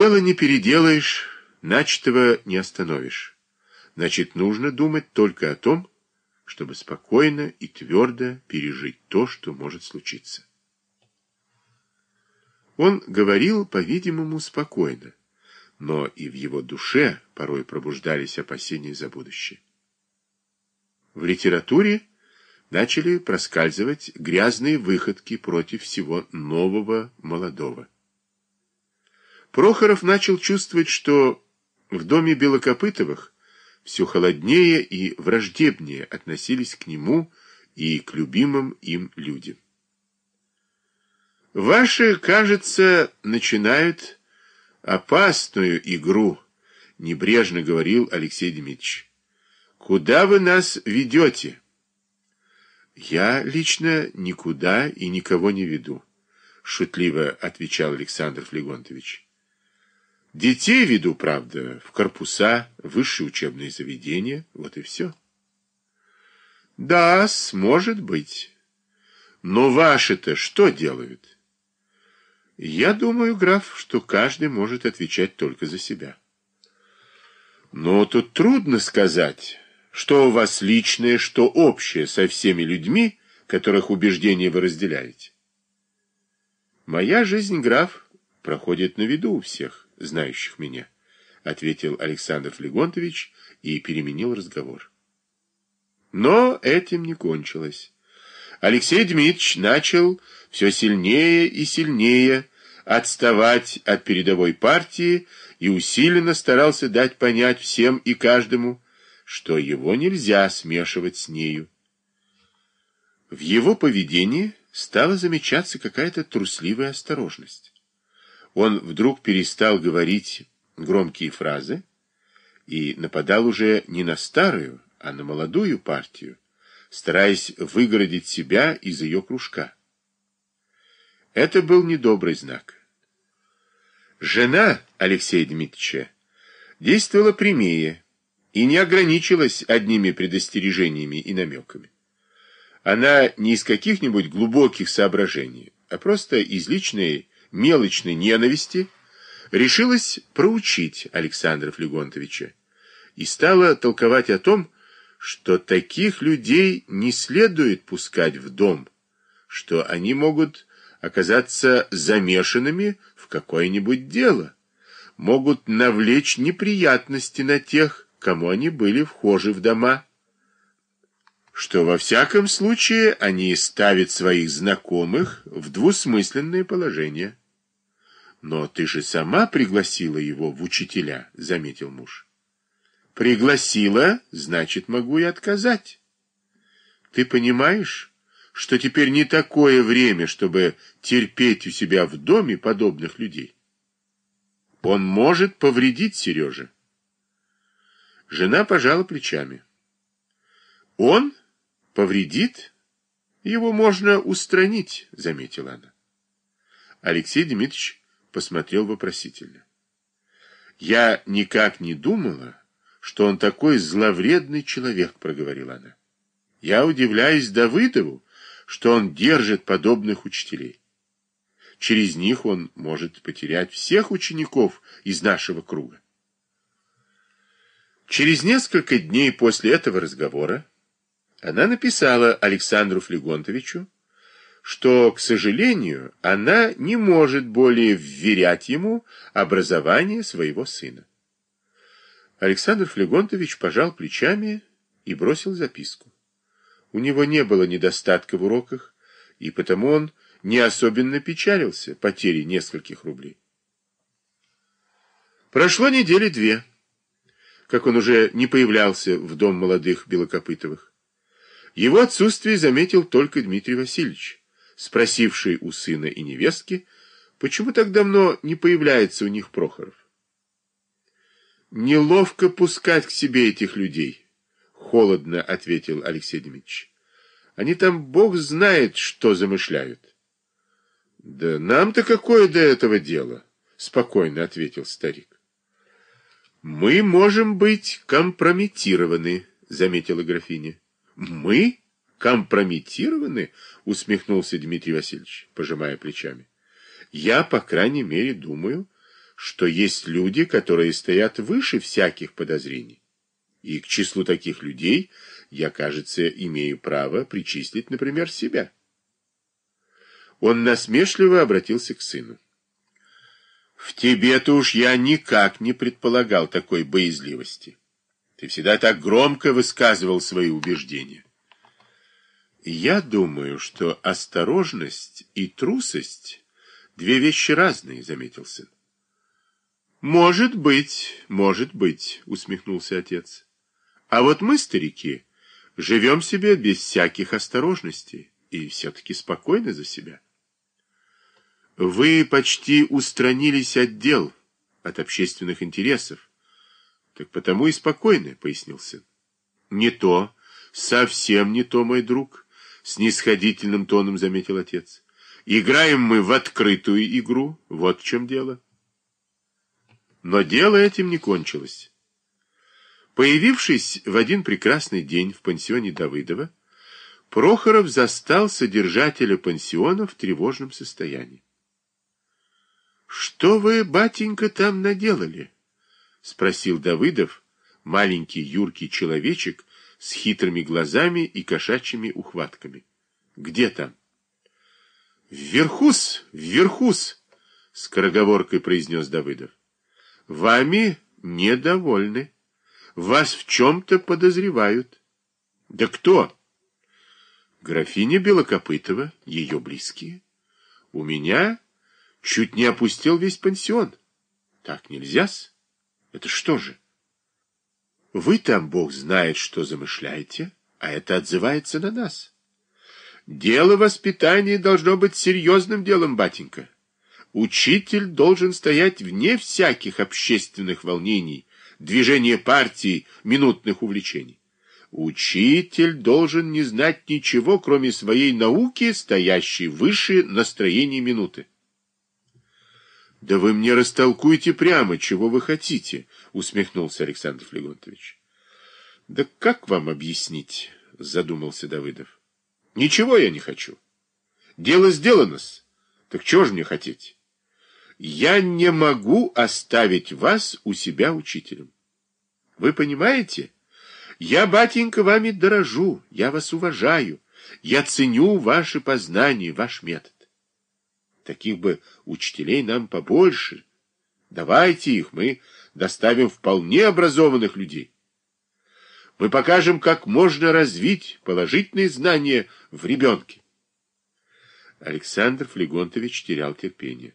Дело не переделаешь, начатого не остановишь. Значит, нужно думать только о том, чтобы спокойно и твердо пережить то, что может случиться. Он говорил, по-видимому, спокойно, но и в его душе порой пробуждались опасения за будущее. В литературе начали проскальзывать грязные выходки против всего нового, молодого. Прохоров начал чувствовать, что в доме Белокопытовых все холоднее и враждебнее относились к нему и к любимым им людям. «Ваши, кажется, начинают опасную игру», — небрежно говорил Алексей Дмитриевич. «Куда вы нас ведете?» «Я лично никуда и никого не веду», — шутливо отвечал Александр Флегонтович. Детей веду, правда, в корпуса, высшие учебные заведения, вот и все. Да, может быть. Но ваши-то что делают? Я думаю, граф, что каждый может отвечать только за себя. Но тут трудно сказать, что у вас личное, что общее со всеми людьми, которых убеждения вы разделяете. Моя жизнь, граф, проходит на виду у всех знающих меня, ответил Александр Флегонтович и переменил разговор. Но этим не кончилось. Алексей Дмитриевич начал все сильнее и сильнее отставать от передовой партии и усиленно старался дать понять всем и каждому, что его нельзя смешивать с нею. В его поведении стала замечаться какая-то трусливая осторожность он вдруг перестал говорить громкие фразы и нападал уже не на старую, а на молодую партию, стараясь выгородить себя из ее кружка. Это был недобрый знак. Жена Алексея Дмитриевича действовала прямее и не ограничилась одними предостережениями и намеками. Она не из каких-нибудь глубоких соображений, а просто из личной мелочной ненависти решилась проучить Александра Флегонтовича и стала толковать о том, что таких людей не следует пускать в дом, что они могут оказаться замешанными в какое-нибудь дело, могут навлечь неприятности на тех, кому они были вхожи в дома, что во всяком случае они ставят своих знакомых в двусмысленное положение. Но ты же сама пригласила его в учителя, заметил муж. Пригласила, значит, могу и отказать. Ты понимаешь, что теперь не такое время, чтобы терпеть у себя в доме подобных людей? Он может повредить Сереже. Жена пожала плечами. Он повредит, его можно устранить, заметила она. Алексей Дмитриевич посмотрел вопросительно. Я никак не думала, что он такой зловредный человек, проговорила она. Я удивляюсь Давыдову, что он держит подобных учителей. Через них он может потерять всех учеников из нашего круга. Через несколько дней после этого разговора она написала Александру Флегонтовичу, что, к сожалению, она не может более вверять ему образование своего сына. Александр Флегонтович пожал плечами и бросил записку. У него не было недостатка в уроках, и потому он не особенно печалился потерей нескольких рублей. Прошло недели две, как он уже не появлялся в дом молодых Белокопытовых. Его отсутствие заметил только Дмитрий Васильевич, спросивший у сына и невестки, почему так давно не появляется у них Прохоров. «Неловко пускать к себе этих людей», — холодно ответил Алексей Дмитриевич. «Они там бог знает, что замышляют». «Да нам-то какое до этого дело?» — спокойно ответил старик. «Мы можем быть компрометированы», — заметила графиня. Мы компрометированы? Усмехнулся Дмитрий Васильевич, пожимая плечами. Я, по крайней мере, думаю, что есть люди, которые стоят выше всяких подозрений. И к числу таких людей я, кажется, имею право причислить, например, себя. Он насмешливо обратился к сыну. В тебе-то уж я никак не предполагал такой боязливости. Ты всегда так громко высказывал свои убеждения. Я думаю, что осторожность и трусость — две вещи разные, — заметил сын. Может быть, может быть, — усмехнулся отец. А вот мы, старики, живем себе без всяких осторожностей и все-таки спокойны за себя. Вы почти устранились от дел, от общественных интересов. Так потому и спокойны, — пояснил сын. Не то, совсем не то, мой друг, — снисходительным тоном заметил отец. Играем мы в открытую игру, вот в чем дело. Но дело этим не кончилось. Появившись в один прекрасный день в пансионе Давыдова, Прохоров застал содержателя пансиона в тревожном состоянии. «Что вы, батенька, там наделали?» — спросил Давыдов, маленький юркий человечек с хитрыми глазами и кошачьими ухватками. «Где там?» «Вверхус, вверхус!» — скороговоркой произнес Давыдов. «Вами недовольны. Вас в чем-то подозревают». «Да кто?» «Графиня Белокопытова, ее близкие. У меня...» Чуть не опустил весь пансион. Так нельзя-с. Это что же? Вы там, Бог знает, что замышляете, а это отзывается на нас. Дело воспитания должно быть серьезным делом, батенька. Учитель должен стоять вне всяких общественных волнений, движения партии, минутных увлечений. Учитель должен не знать ничего, кроме своей науки, стоящей выше настроения минуты. Да вы мне растолкуйте прямо, чего вы хотите, усмехнулся Александр Флегонтович. Да как вам объяснить, задумался Давыдов. Ничего я не хочу. Дело сделано-с. Так чего же мне хотеть? Я не могу оставить вас у себя учителем. Вы понимаете? Я, батенька, вами дорожу, я вас уважаю, я ценю ваши познания, ваш метод. Таких бы учителей нам побольше. Давайте их, мы доставим вполне образованных людей. Мы покажем, как можно развить положительные знания в ребенке. Александр Флегонтович терял терпение.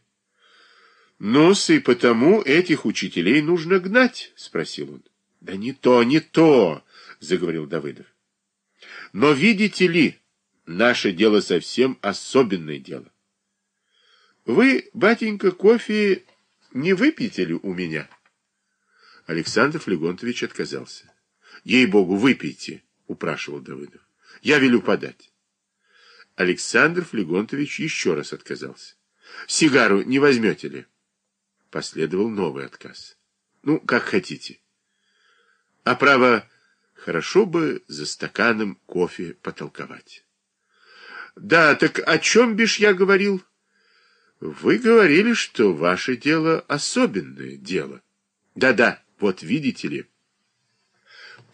ну и потому этих учителей нужно гнать?» — спросил он. «Да не то, не то!» — заговорил Давыдов. «Но видите ли, наше дело совсем особенное дело. Вы, батенька, кофе не выпьете ли у меня? Александр Флегонтович отказался. Ей-богу, выпейте, упрашивал Давыдов. Я велю подать. Александр Флегонтович еще раз отказался. Сигару не возьмете ли? Последовал новый отказ. Ну, как хотите. А право, хорошо бы за стаканом кофе потолковать. Да, так о чем бишь я говорил? Вы говорили, что ваше дело особенное дело. Да-да, вот видите ли.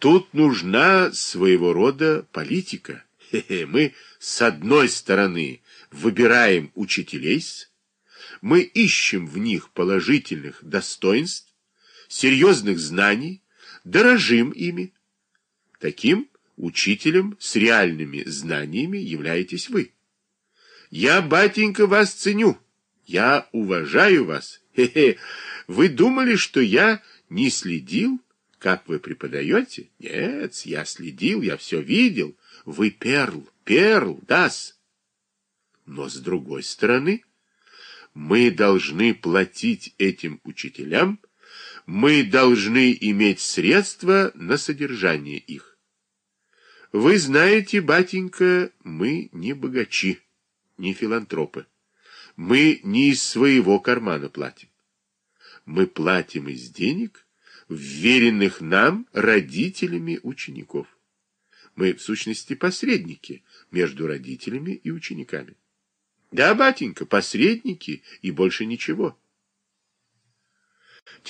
Тут нужна своего рода политика. Хе -хе, мы с одной стороны выбираем учителей, мы ищем в них положительных достоинств, серьезных знаний, дорожим ими. Таким учителем с реальными знаниями являетесь вы. Я, батенька, вас ценю. Я уважаю вас. Хе-хе. Вы думали, что я не следил, как вы преподаете? Нет, я следил, я все видел. Вы перл, перл, дас. Но с другой стороны, мы должны платить этим учителям, мы должны иметь средства на содержание их. Вы знаете, батенька, мы не богачи, не филантропы. Мы не из своего кармана платим. Мы платим из денег, вверенных нам родителями учеников. Мы, в сущности, посредники между родителями и учениками. Да, батенька, посредники и больше ничего.